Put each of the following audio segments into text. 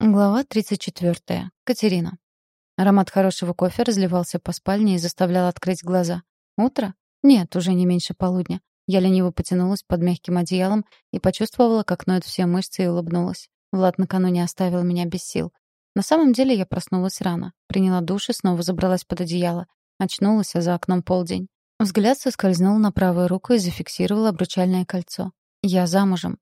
Глава 34. Катерина. Аромат хорошего кофе разливался по спальне и заставлял открыть глаза. Утро? Нет, уже не меньше полудня. Я лениво потянулась под мягким одеялом и почувствовала, как ноют все мышцы, и улыбнулась. Влад накануне оставил меня без сил. На самом деле я проснулась рано. Приняла душ и снова забралась под одеяло. Очнулась, а за окном полдень. Взгляд соскользнул на правую руку и зафиксировал обручальное кольцо. Я замужем.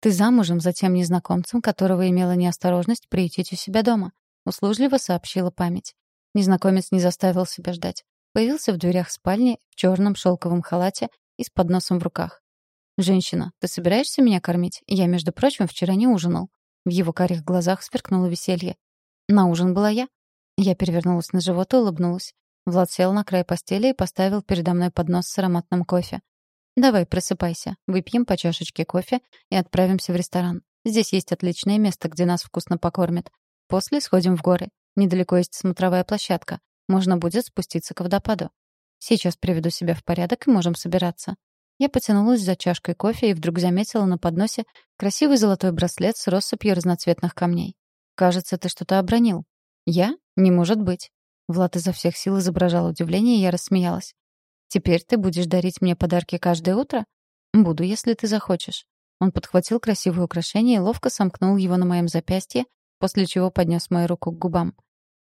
«Ты замужем за тем незнакомцем, которого имела неосторожность приютить у себя дома», — услужливо сообщила память. Незнакомец не заставил себя ждать. Появился в дверях спальни в черном шелковом халате и с подносом в руках. «Женщина, ты собираешься меня кормить? Я, между прочим, вчера не ужинал». В его карих глазах сверкнуло веселье. «На ужин была я». Я перевернулась на живот и улыбнулась. Влад сел на край постели и поставил передо мной поднос с ароматным кофе. «Давай, просыпайся. Выпьем по чашечке кофе и отправимся в ресторан. Здесь есть отличное место, где нас вкусно покормят. После сходим в горы. Недалеко есть смотровая площадка. Можно будет спуститься к водопаду. Сейчас приведу себя в порядок и можем собираться». Я потянулась за чашкой кофе и вдруг заметила на подносе красивый золотой браслет с россыпью разноцветных камней. «Кажется, ты что-то обронил». «Я? Не может быть». Влад изо всех сил изображал удивление, и я рассмеялась. Теперь ты будешь дарить мне подарки каждое утро? Буду, если ты захочешь. Он подхватил красивое украшение и ловко сомкнул его на моем запястье, после чего поднес мою руку к губам.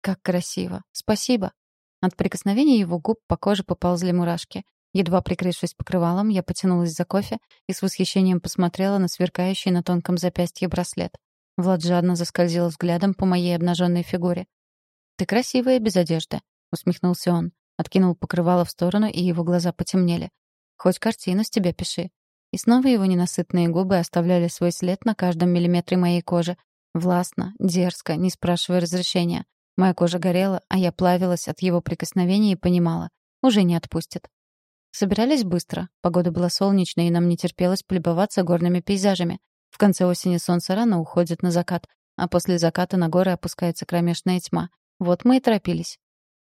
Как красиво. Спасибо. От прикосновения его губ по коже поползли мурашки. Едва прикрывшись покрывалом, я потянулась за кофе и с восхищением посмотрела на сверкающий на тонком запястье браслет. Влад жадно заскользил взглядом по моей обнаженной фигуре. «Ты красивая без одежды», — усмехнулся он. Откинул покрывало в сторону, и его глаза потемнели. «Хоть картину с тебя пиши». И снова его ненасытные губы оставляли свой след на каждом миллиметре моей кожи. Властно, дерзко, не спрашивая разрешения. Моя кожа горела, а я плавилась от его прикосновений и понимала. Уже не отпустит. Собирались быстро. Погода была солнечной, и нам не терпелось полюбоваться горными пейзажами. В конце осени солнце рано уходит на закат, а после заката на горы опускается кромешная тьма. Вот мы и торопились.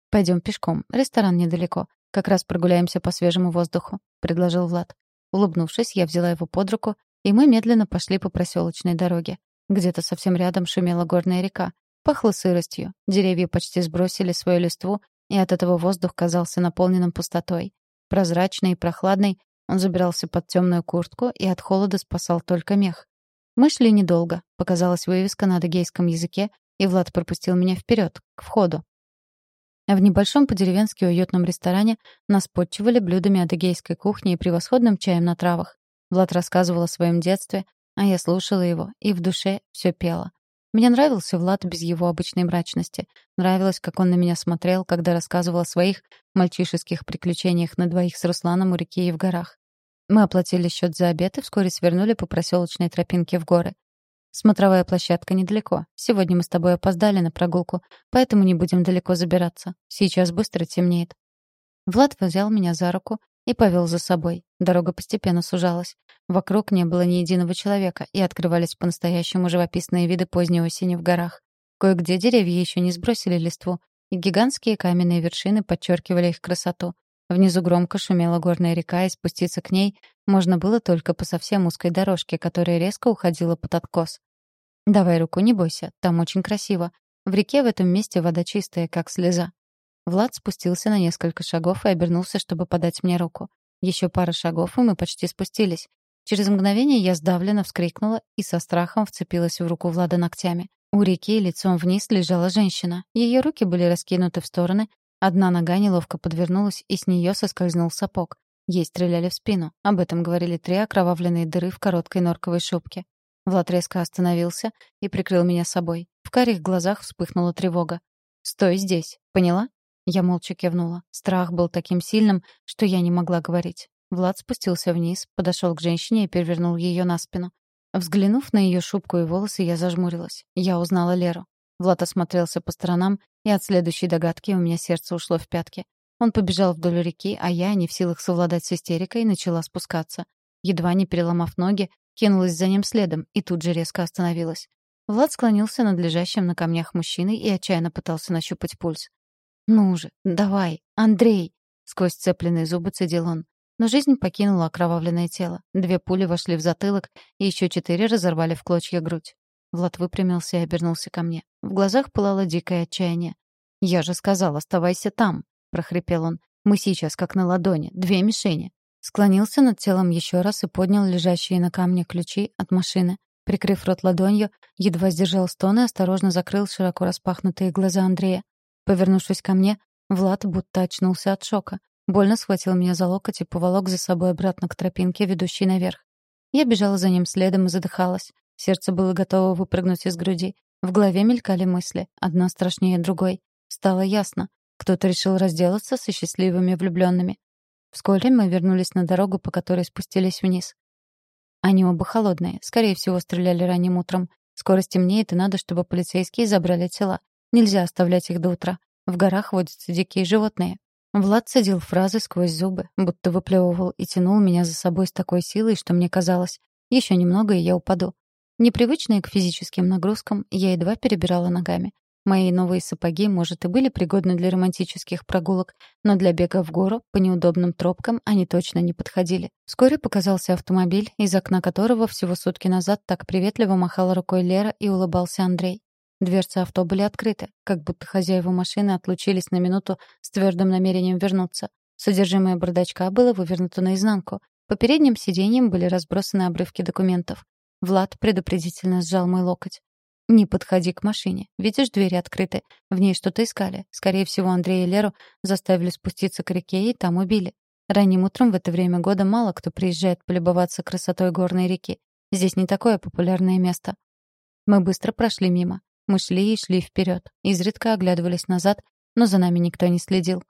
Пойдем пешком. Ресторан недалеко. Как раз прогуляемся по свежему воздуху», — предложил Влад. Улыбнувшись, я взяла его под руку, и мы медленно пошли по проселочной дороге. Где-то совсем рядом шумела горная река. Пахло сыростью. Деревья почти сбросили свою листву, и от этого воздух казался наполненным пустотой. Прозрачный и прохладный, он забирался под темную куртку и от холода спасал только мех. Мы шли недолго. Показалась вывеска на адыгейском языке, и Влад пропустил меня вперед, к входу. В небольшом по-деревенски уютном ресторане нас подчивали блюдами адыгейской кухни и превосходным чаем на травах. Влад рассказывал о своем детстве, а я слушала его, и в душе все пело. Мне нравился Влад без его обычной мрачности. Нравилось, как он на меня смотрел, когда рассказывал о своих мальчишеских приключениях на двоих с Русланом у реки и в горах. Мы оплатили счет за обед и вскоре свернули по проселочной тропинке в горы. Смотровая площадка недалеко. Сегодня мы с тобой опоздали на прогулку, поэтому не будем далеко забираться. Сейчас быстро темнеет. Влад взял меня за руку и повел за собой. Дорога постепенно сужалась. Вокруг не было ни единого человека, и открывались по-настоящему живописные виды поздней осени в горах. Кое-где деревья еще не сбросили листву, и гигантские каменные вершины подчеркивали их красоту. Внизу громко шумела горная река, и спуститься к ней можно было только по совсем узкой дорожке, которая резко уходила под откос. «Давай руку, не бойся, там очень красиво. В реке в этом месте вода чистая, как слеза». Влад спустился на несколько шагов и обернулся, чтобы подать мне руку. Еще пара шагов, и мы почти спустились. Через мгновение я сдавленно вскрикнула и со страхом вцепилась в руку Влада ногтями. У реки лицом вниз лежала женщина. Ее руки были раскинуты в стороны, Одна нога неловко подвернулась, и с нее соскользнул сапог. Ей стреляли в спину. Об этом говорили три окровавленные дыры в короткой норковой шубке. Влад резко остановился и прикрыл меня собой. В карих глазах вспыхнула тревога. «Стой здесь, поняла?» Я молча кивнула. Страх был таким сильным, что я не могла говорить. Влад спустился вниз, подошел к женщине и перевернул ее на спину. Взглянув на ее шубку и волосы, я зажмурилась. Я узнала Леру. Влад осмотрелся по сторонам, и от следующей догадки у меня сердце ушло в пятки. Он побежал вдоль реки, а я, не в силах совладать с истерикой, начала спускаться. Едва не переломав ноги, кинулась за ним следом и тут же резко остановилась. Влад склонился над лежащим на камнях мужчиной и отчаянно пытался нащупать пульс. «Ну же, давай, Андрей!» — сквозь цепленные зубы цедил он. Но жизнь покинула окровавленное тело. Две пули вошли в затылок, и еще четыре разорвали в клочья грудь. Влад выпрямился и обернулся ко мне. В глазах пылало дикое отчаяние. «Я же сказал, оставайся там», — прохрипел он. «Мы сейчас как на ладони, две мишени». Склонился над телом еще раз и поднял лежащие на камне ключи от машины. Прикрыв рот ладонью, едва сдержал стон и осторожно закрыл широко распахнутые глаза Андрея. Повернувшись ко мне, Влад будто очнулся от шока. Больно схватил меня за локоть и поволок за собой обратно к тропинке, ведущей наверх. Я бежала за ним следом и задыхалась. Сердце было готово выпрыгнуть из груди. В голове мелькали мысли, одна страшнее другой. Стало ясно. Кто-то решил разделаться со счастливыми влюбленными. Вскоре мы вернулись на дорогу, по которой спустились вниз. Они оба холодные. Скорее всего, стреляли ранним утром. Скоро стемнеет, и надо, чтобы полицейские забрали тела. Нельзя оставлять их до утра. В горах водятся дикие животные. Влад цедил фразы сквозь зубы, будто выплевывал и тянул меня за собой с такой силой, что мне казалось, еще немного, и я упаду. Непривычная к физическим нагрузкам, я едва перебирала ногами. Мои новые сапоги, может, и были пригодны для романтических прогулок, но для бега в гору по неудобным тропкам они точно не подходили. Вскоре показался автомобиль, из окна которого всего сутки назад так приветливо махала рукой Лера и улыбался Андрей. Дверцы авто были открыты, как будто хозяева машины отлучились на минуту с твердым намерением вернуться. Содержимое бардачка было вывернуто наизнанку. По передним сиденьям были разбросаны обрывки документов. Влад предупредительно сжал мой локоть. «Не подходи к машине. Видишь, двери открыты. В ней что-то искали. Скорее всего, Андрея и Леру заставили спуститься к реке и там убили. Ранним утром в это время года мало кто приезжает полюбоваться красотой горной реки. Здесь не такое популярное место». Мы быстро прошли мимо. Мы шли и шли вперед, изредка оглядывались назад, но за нами никто не следил.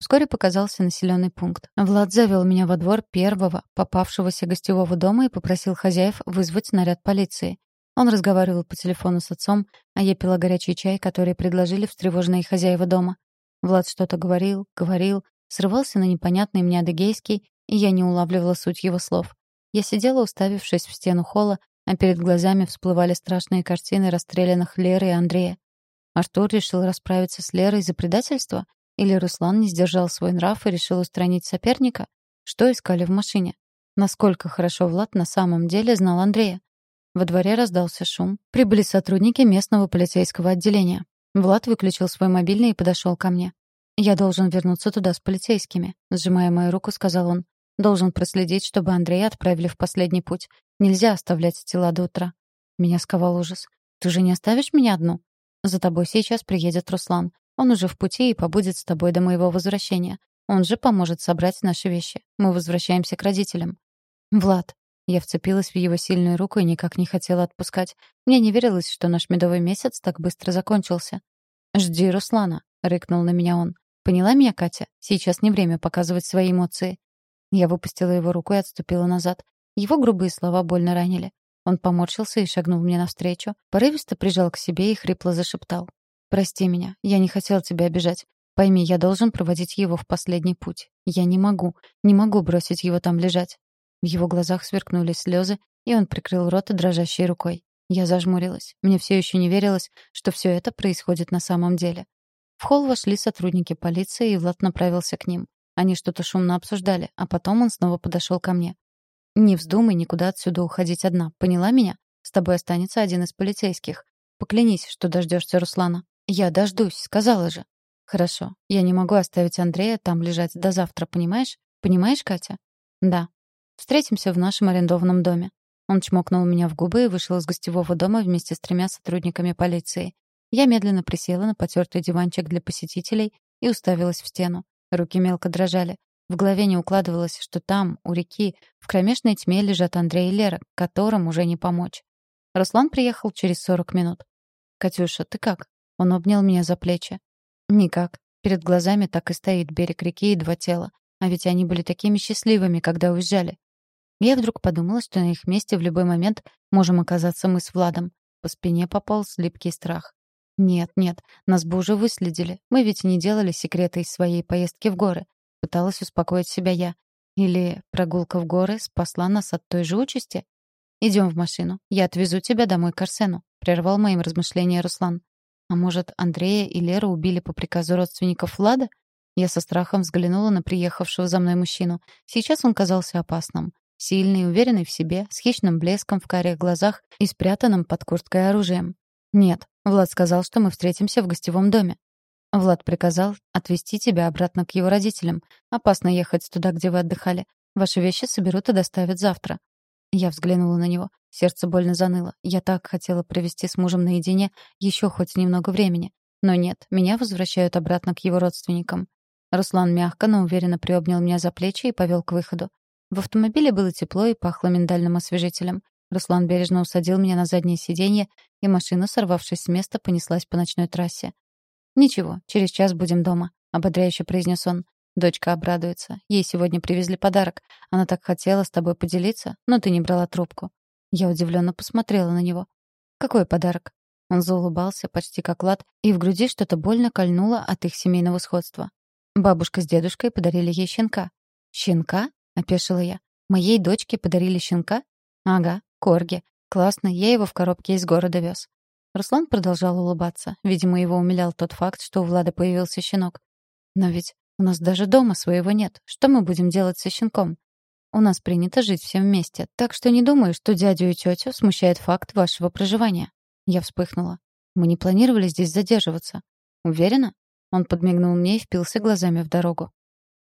Вскоре показался населенный пункт. Влад завел меня во двор первого попавшегося гостевого дома и попросил хозяев вызвать наряд полиции. Он разговаривал по телефону с отцом, а я пила горячий чай, который предложили встревоженные хозяева дома. Влад что-то говорил, говорил, срывался на непонятный мне адыгейский, и я не улавливала суть его слов. Я сидела, уставившись в стену холла, а перед глазами всплывали страшные картины расстрелянных Леры и Андрея. Артур решил расправиться с Лерой за предательство? Или Руслан не сдержал свой нрав и решил устранить соперника? Что искали в машине? Насколько хорошо Влад на самом деле знал Андрея? Во дворе раздался шум. Прибыли сотрудники местного полицейского отделения. Влад выключил свой мобильный и подошел ко мне. «Я должен вернуться туда с полицейскими», — сжимая мою руку, сказал он. «Должен проследить, чтобы Андрея отправили в последний путь. Нельзя оставлять тела до утра. Меня сковал ужас. Ты же не оставишь меня одну? За тобой сейчас приедет Руслан. Он уже в пути и побудет с тобой до моего возвращения. Он же поможет собрать наши вещи. Мы возвращаемся к родителям. Влад. Я вцепилась в его сильную руку и никак не хотела отпускать. Мне не верилось, что наш медовый месяц так быстро закончился. «Жди Руслана», — рыкнул на меня он. «Поняла меня, Катя? Сейчас не время показывать свои эмоции». Я выпустила его руку и отступила назад. Его грубые слова больно ранили. Он поморщился и шагнул мне навстречу, порывисто прижал к себе и хрипло зашептал. «Прости меня, я не хотел тебя обижать. Пойми, я должен проводить его в последний путь. Я не могу, не могу бросить его там лежать». В его глазах сверкнули слезы, и он прикрыл рот дрожащей рукой. Я зажмурилась. Мне все еще не верилось, что все это происходит на самом деле. В холл вошли сотрудники полиции, и Влад направился к ним. Они что-то шумно обсуждали, а потом он снова подошел ко мне. Не вздумай никуда отсюда уходить одна. Поняла меня? С тобой останется один из полицейских. Поклянись, что дождешься Руслана. Я дождусь, сказала же. Хорошо. Я не могу оставить Андрея там лежать до завтра, понимаешь? Понимаешь, Катя? Да. Встретимся в нашем арендованном доме. Он чмокнул меня в губы и вышел из гостевого дома вместе с тремя сотрудниками полиции. Я медленно присела на потертый диванчик для посетителей и уставилась в стену. Руки мелко дрожали. В голове не укладывалось, что там, у реки, в кромешной тьме лежат Андрей и Лера, которым уже не помочь. Руслан приехал через сорок минут. «Катюша, ты как?» Он обнял меня за плечи. «Никак. Перед глазами так и стоит берег реки и два тела. А ведь они были такими счастливыми, когда уезжали. Я вдруг подумала, что на их месте в любой момент можем оказаться мы с Владом. По спине пополз липкий страх. Нет, нет, нас бы уже выследили. Мы ведь не делали секрета из своей поездки в горы. Пыталась успокоить себя я. Или прогулка в горы спасла нас от той же участи? «Идем в машину. Я отвезу тебя домой к Арсену», — прервал моим размышления Руслан. «А может, Андрея и Леру убили по приказу родственников Влада?» Я со страхом взглянула на приехавшего за мной мужчину. Сейчас он казался опасным. Сильный, уверенный в себе, с хищным блеском в карих глазах и спрятанным под курткой оружием. «Нет, Влад сказал, что мы встретимся в гостевом доме». Влад приказал отвезти тебя обратно к его родителям. Опасно ехать туда, где вы отдыхали. Ваши вещи соберут и доставят завтра. Я взглянула на него. Сердце больно заныло. Я так хотела провести с мужем наедине еще хоть немного времени. Но нет, меня возвращают обратно к его родственникам. Руслан мягко, но уверенно приобнял меня за плечи и повел к выходу. В автомобиле было тепло и пахло миндальным освежителем. Руслан бережно усадил меня на заднее сиденье, и машина, сорвавшись с места, понеслась по ночной трассе. «Ничего, через час будем дома», — ободряюще произнес он. «Дочка обрадуется. Ей сегодня привезли подарок. Она так хотела с тобой поделиться, но ты не брала трубку». Я удивленно посмотрела на него. «Какой подарок?» Он заулыбался, почти как лад, и в груди что-то больно кольнуло от их семейного сходства. Бабушка с дедушкой подарили ей щенка. «Щенка?» — опешила я. «Моей дочке подарили щенка?» «Ага, корги. Классно, я его в коробке из города вез». Руслан продолжал улыбаться. Видимо, его умилял тот факт, что у Влада появился щенок. «Но ведь у нас даже дома своего нет. Что мы будем делать со щенком?» «У нас принято жить всем вместе, так что не думаю, что дядю и тетю смущает факт вашего проживания». Я вспыхнула. «Мы не планировали здесь задерживаться». «Уверена?» Он подмигнул мне и впился глазами в дорогу.